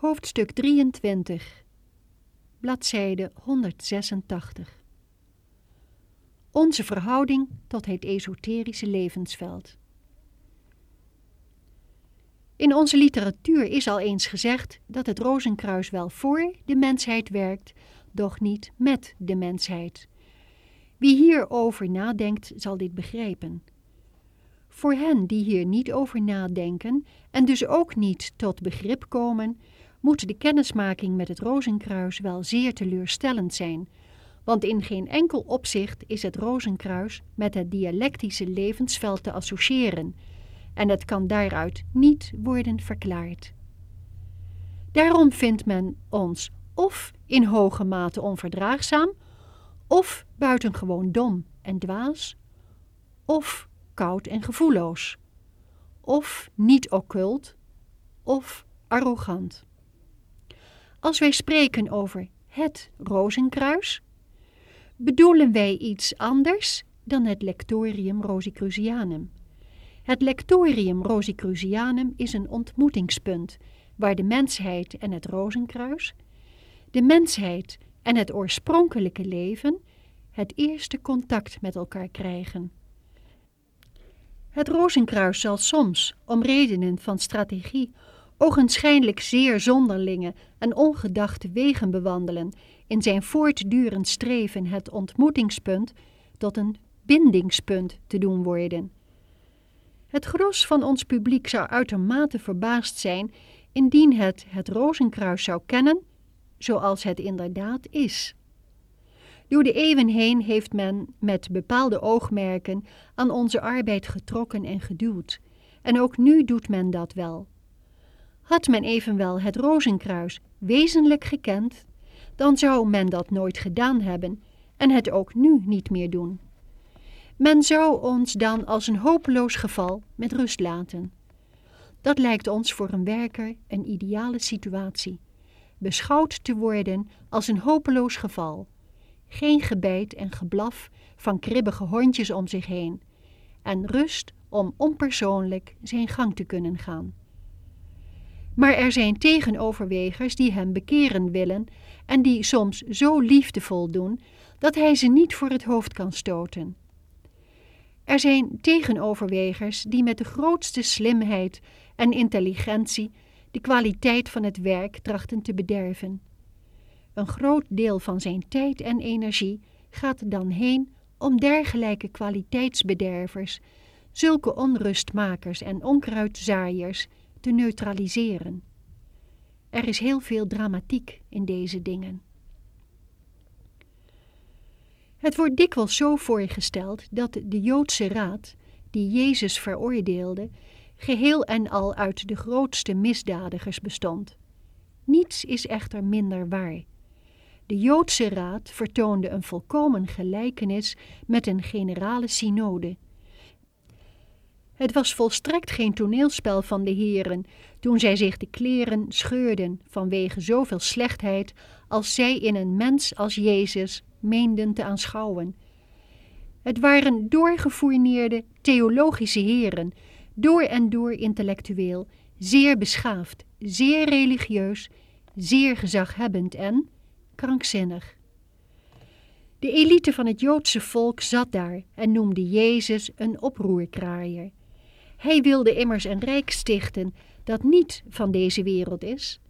Hoofdstuk 23, bladzijde 186. Onze verhouding tot het esoterische levensveld. In onze literatuur is al eens gezegd dat het Rozenkruis wel voor de mensheid werkt, doch niet met de mensheid. Wie hierover nadenkt, zal dit begrijpen. Voor hen die hier niet over nadenken en dus ook niet tot begrip komen, moet de kennismaking met het Rozenkruis wel zeer teleurstellend zijn, want in geen enkel opzicht is het Rozenkruis met het dialectische levensveld te associëren en het kan daaruit niet worden verklaard. Daarom vindt men ons of in hoge mate onverdraagzaam, of buitengewoon dom en dwaas, of koud en gevoelloos, of niet occult, of arrogant. Als wij spreken over het rozenkruis, bedoelen wij iets anders dan het lectorium Rosicrucianum. Het lectorium Rosicrucianum is een ontmoetingspunt waar de mensheid en het rozenkruis, de mensheid en het oorspronkelijke leven het eerste contact met elkaar krijgen. Het rozenkruis zal soms, om redenen van strategie, ogenschijnlijk zeer zonderlinge en ongedachte wegen bewandelen in zijn voortdurend streven het ontmoetingspunt tot een bindingspunt te doen worden. Het gros van ons publiek zou uitermate verbaasd zijn indien het het rozenkruis zou kennen zoals het inderdaad is. Door de eeuwen heen heeft men met bepaalde oogmerken aan onze arbeid getrokken en geduwd, en ook nu doet men dat wel. Had men evenwel het rozenkruis wezenlijk gekend, dan zou men dat nooit gedaan hebben en het ook nu niet meer doen. Men zou ons dan als een hopeloos geval met rust laten. Dat lijkt ons voor een werker een ideale situatie. Beschouwd te worden als een hopeloos geval. Geen gebijt en geblaf van kribbige hondjes om zich heen. En rust om onpersoonlijk zijn gang te kunnen gaan. Maar er zijn tegenoverwegers die hem bekeren willen en die soms zo liefdevol doen dat hij ze niet voor het hoofd kan stoten. Er zijn tegenoverwegers die met de grootste slimheid en intelligentie de kwaliteit van het werk trachten te bederven. Een groot deel van zijn tijd en energie gaat dan heen om dergelijke kwaliteitsbedervers, zulke onrustmakers en onkruidzaaiers te neutraliseren. Er is heel veel dramatiek in deze dingen. Het wordt dikwijls zo voorgesteld dat de Joodse raad, die Jezus veroordeelde, geheel en al uit de grootste misdadigers bestond. Niets is echter minder waar. De Joodse raad vertoonde een volkomen gelijkenis met een generale synode. Het was volstrekt geen toneelspel van de heren toen zij zich de kleren scheurden vanwege zoveel slechtheid als zij in een mens als Jezus meenden te aanschouwen. Het waren doorgefourneerde theologische heren, door en door intellectueel, zeer beschaafd, zeer religieus, zeer gezaghebbend en krankzinnig. De elite van het Joodse volk zat daar en noemde Jezus een oproerkraaier. Hij wilde immers een rijk stichten dat niet van deze wereld is.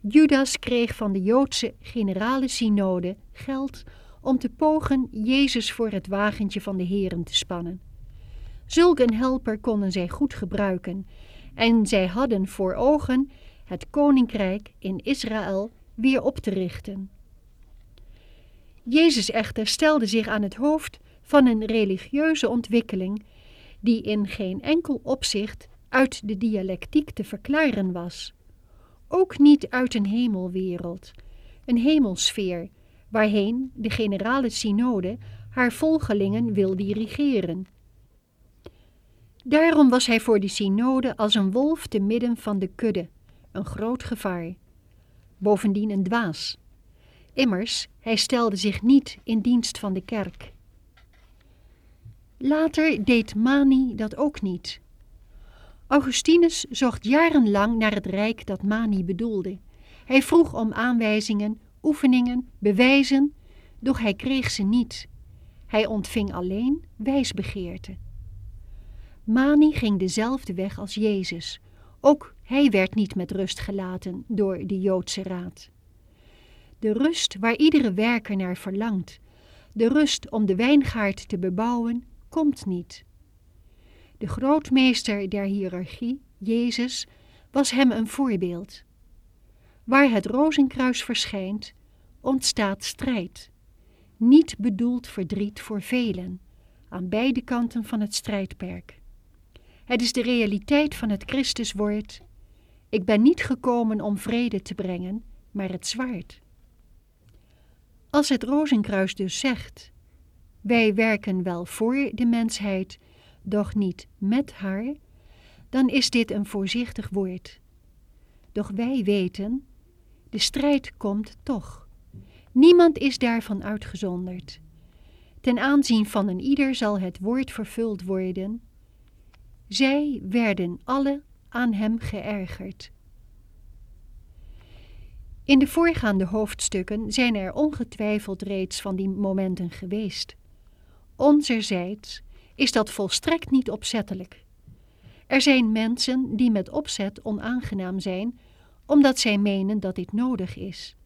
Judas kreeg van de Joodse generale synode geld om te pogen Jezus voor het wagentje van de heren te spannen. Zulk een helper konden zij goed gebruiken en zij hadden voor ogen het koninkrijk in Israël weer op te richten. Jezus echter stelde zich aan het hoofd van een religieuze ontwikkeling die in geen enkel opzicht uit de dialectiek te verklaren was. Ook niet uit een hemelwereld, een hemelsfeer, waarheen de generale synode haar volgelingen wil dirigeren. Daarom was hij voor de synode als een wolf te midden van de kudde, een groot gevaar. Bovendien een dwaas. Immers, hij stelde zich niet in dienst van de kerk. Later deed Mani dat ook niet. Augustinus zocht jarenlang naar het rijk dat Mani bedoelde. Hij vroeg om aanwijzingen, oefeningen, bewijzen, doch hij kreeg ze niet. Hij ontving alleen wijsbegeerte. Mani ging dezelfde weg als Jezus. Ook hij werd niet met rust gelaten door de Joodse raad. De rust waar iedere werker naar verlangt, de rust om de wijngaard te bebouwen, komt niet. De grootmeester der hiërarchie, Jezus, was hem een voorbeeld. Waar het rozenkruis verschijnt, ontstaat strijd. Niet bedoeld verdriet voor velen, aan beide kanten van het strijdperk. Het is de realiteit van het Christuswoord. Ik ben niet gekomen om vrede te brengen, maar het zwaard. Als het rozenkruis dus zegt, wij werken wel voor de mensheid, doch niet met haar, dan is dit een voorzichtig woord. Doch wij weten, de strijd komt toch. Niemand is daarvan uitgezonderd. Ten aanzien van een ieder zal het woord vervuld worden. Zij werden alle aan hem geërgerd. In de voorgaande hoofdstukken zijn er ongetwijfeld reeds van die momenten geweest. Onzerzijds is dat volstrekt niet opzettelijk. Er zijn mensen die met opzet onaangenaam zijn, omdat zij menen dat dit nodig is.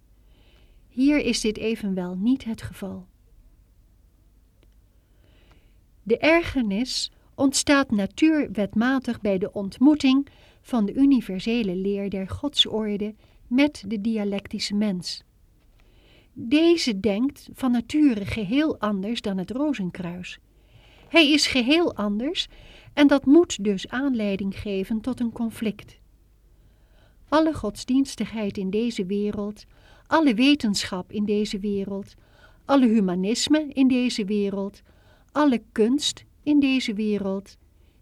Hier is dit evenwel niet het geval. De ergernis ontstaat natuurwetmatig bij de ontmoeting van de universele leer der godsorde met de dialectische mens. Deze denkt van nature geheel anders dan het rozenkruis. Hij is geheel anders en dat moet dus aanleiding geven tot een conflict. Alle godsdienstigheid in deze wereld, alle wetenschap in deze wereld, alle humanisme in deze wereld, alle kunst in deze wereld,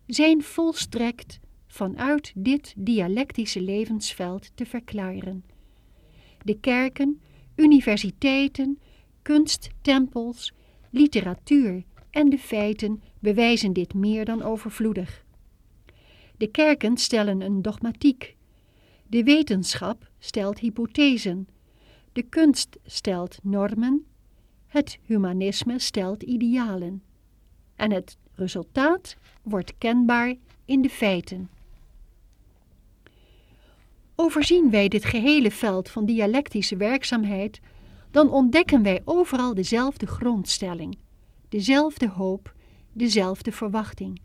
zijn volstrekt vanuit dit dialectische levensveld te verklaren. De kerken, universiteiten, kunsttempels, literatuur en de feiten bewijzen dit meer dan overvloedig. De kerken stellen een dogmatiek. De wetenschap stelt hypothesen. De kunst stelt normen. Het humanisme stelt idealen. En het resultaat wordt kenbaar in de feiten. Overzien wij dit gehele veld van dialectische werkzaamheid, dan ontdekken wij overal dezelfde grondstelling, dezelfde hoop, dezelfde verwachting.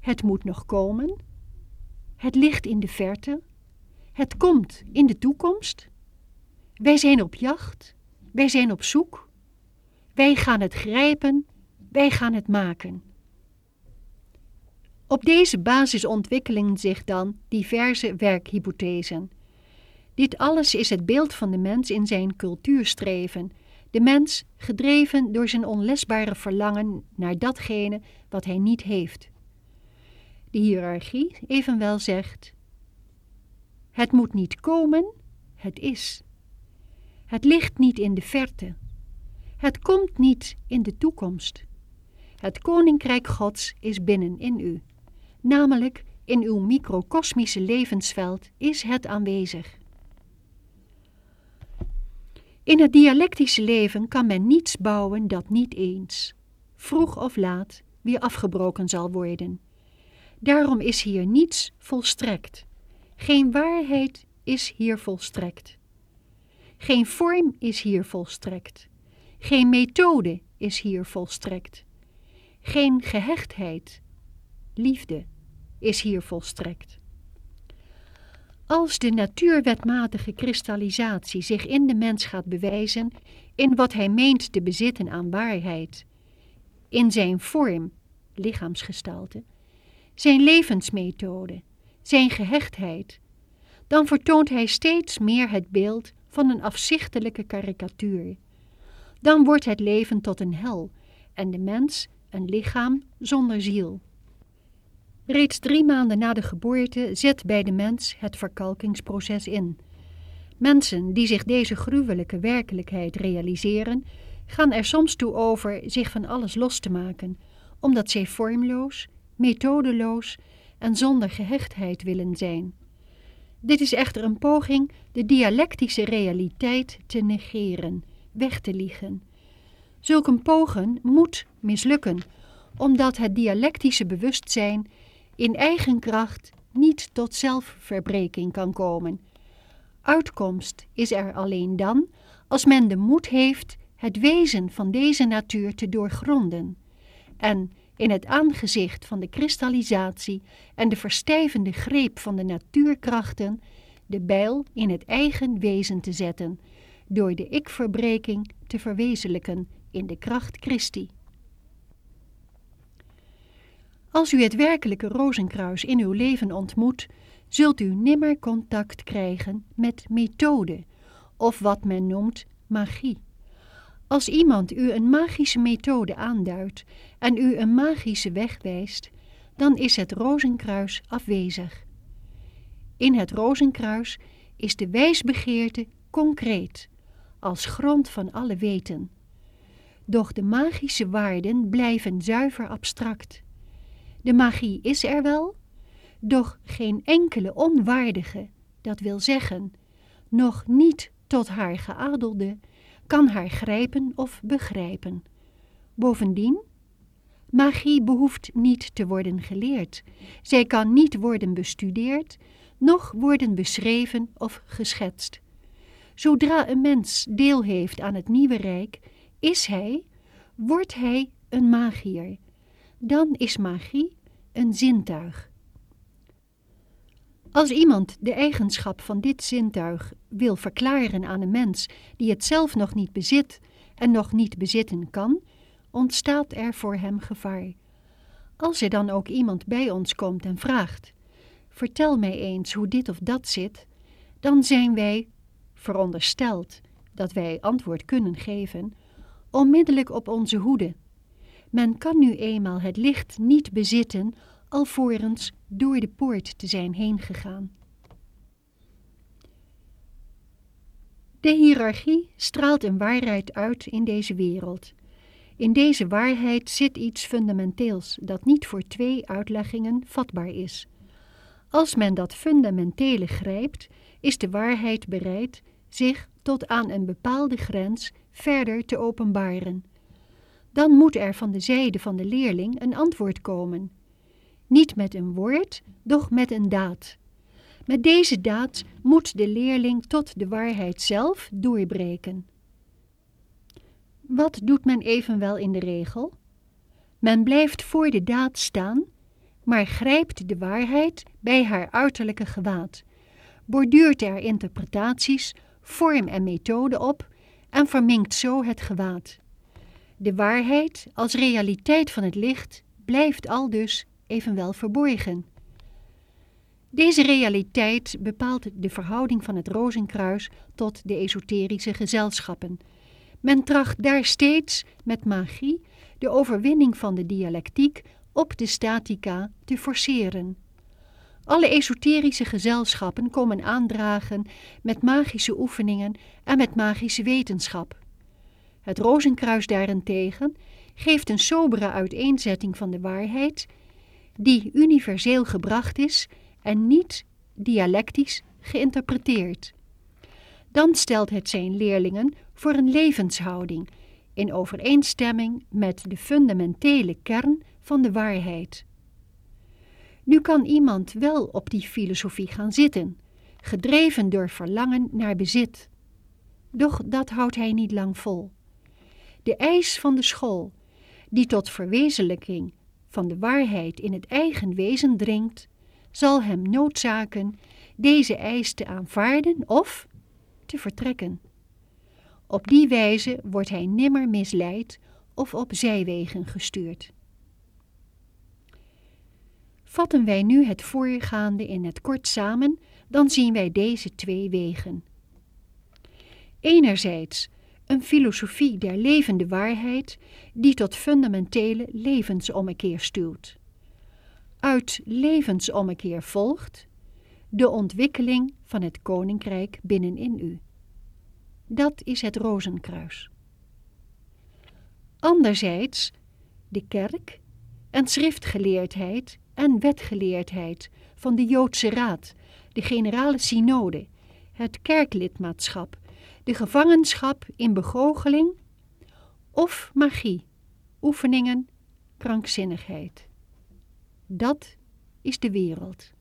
Het moet nog komen, het ligt in de verte, het komt in de toekomst. Wij zijn op jacht, wij zijn op zoek, wij gaan het grijpen, wij gaan het maken. Op deze basis ontwikkelen zich dan diverse werkhypothesen. Dit alles is het beeld van de mens in zijn cultuurstreven, de mens gedreven door zijn onlesbare verlangen naar datgene wat hij niet heeft. De hiërarchie evenwel zegt: Het moet niet komen, het is. Het ligt niet in de verte. Het komt niet in de toekomst. Het koninkrijk Gods is binnenin u namelijk in uw microcosmische levensveld is het aanwezig. In het dialectische leven kan men niets bouwen dat niet eens, vroeg of laat, weer afgebroken zal worden. Daarom is hier niets volstrekt. Geen waarheid is hier volstrekt. Geen vorm is hier volstrekt. Geen methode is hier volstrekt. Geen gehechtheid, liefde is hier volstrekt. Als de natuurwetmatige kristallisatie zich in de mens gaat bewijzen in wat hij meent te bezitten aan waarheid, in zijn vorm, lichaamsgestalte, zijn levensmethode, zijn gehechtheid, dan vertoont hij steeds meer het beeld van een afzichtelijke karikatuur. Dan wordt het leven tot een hel en de mens een lichaam zonder ziel. Reeds drie maanden na de geboorte zet bij de mens het verkalkingsproces in. Mensen die zich deze gruwelijke werkelijkheid realiseren, gaan er soms toe over zich van alles los te maken, omdat zij vormloos, methodeloos en zonder gehechtheid willen zijn. Dit is echter een poging de dialectische realiteit te negeren, weg te liegen. Zulk een pogen moet mislukken, omdat het dialectische bewustzijn in eigen kracht niet tot zelfverbreking kan komen. Uitkomst is er alleen dan als men de moed heeft het wezen van deze natuur te doorgronden en in het aangezicht van de kristallisatie en de verstijvende greep van de natuurkrachten de bijl in het eigen wezen te zetten, door de ik-verbreking te verwezenlijken in de kracht Christi. Als u het werkelijke rozenkruis in uw leven ontmoet, zult u nimmer contact krijgen met methode, of wat men noemt magie. Als iemand u een magische methode aanduidt en u een magische weg wijst, dan is het rozenkruis afwezig. In het rozenkruis is de wijsbegeerte concreet, als grond van alle weten. Doch de magische waarden blijven zuiver abstract. De magie is er wel, doch geen enkele onwaardige, dat wil zeggen, nog niet tot haar geadelde, kan haar grijpen of begrijpen. Bovendien, magie behoeft niet te worden geleerd. Zij kan niet worden bestudeerd, noch worden beschreven of geschetst. Zodra een mens deel heeft aan het nieuwe rijk, is hij, wordt hij een magier. Dan is magie een zintuig. Als iemand de eigenschap van dit zintuig wil verklaren aan een mens die het zelf nog niet bezit en nog niet bezitten kan, ontstaat er voor hem gevaar. Als er dan ook iemand bij ons komt en vraagt: Vertel mij eens hoe dit of dat zit, dan zijn wij, verondersteld dat wij antwoord kunnen geven, onmiddellijk op onze hoede. Men kan nu eenmaal het licht niet bezitten alvorens door de poort te zijn heengegaan. De hiërarchie straalt een waarheid uit in deze wereld. In deze waarheid zit iets fundamenteels dat niet voor twee uitleggingen vatbaar is. Als men dat fundamentele grijpt, is de waarheid bereid zich tot aan een bepaalde grens verder te openbaren. Dan moet er van de zijde van de leerling een antwoord komen. Niet met een woord, doch met een daad. Met deze daad moet de leerling tot de waarheid zelf doorbreken. Wat doet men evenwel in de regel? Men blijft voor de daad staan, maar grijpt de waarheid bij haar uiterlijke gewaad, borduurt er interpretaties, vorm en methode op en verminkt zo het gewaad. De waarheid als realiteit van het licht blijft al dus evenwel verborgen. Deze realiteit bepaalt de verhouding van het Rozenkruis tot de esoterische gezelschappen. Men tracht daar steeds met magie de overwinning van de dialectiek op de statica te forceren. Alle esoterische gezelschappen komen aandragen met magische oefeningen en met magische wetenschap. Het Rozenkruis daarentegen geeft een sobere uiteenzetting van de waarheid die universeel gebracht is en niet dialectisch geïnterpreteerd. Dan stelt het zijn leerlingen voor een levenshouding in overeenstemming met de fundamentele kern van de waarheid. Nu kan iemand wel op die filosofie gaan zitten, gedreven door verlangen naar bezit. Doch dat houdt hij niet lang vol. De eis van de school, die tot verwezenlijking van de waarheid in het eigen wezen dringt, zal hem noodzaken deze eis te aanvaarden of te vertrekken. Op die wijze wordt hij nimmer misleid of op zijwegen gestuurd. Vatten wij nu het voorgaande in het kort samen, dan zien wij deze twee wegen. Enerzijds een filosofie der levende waarheid die tot fundamentele levensommekeer stuwt. Uit levensommekeer volgt de ontwikkeling van het koninkrijk binnenin u. Dat is het rozenkruis. Anderzijds de kerk en schriftgeleerdheid en wetgeleerdheid van de Joodse Raad, de Generale Synode, het kerklidmaatschap, de gevangenschap in begoocheling of magie, oefeningen, krankzinnigheid. Dat is de wereld.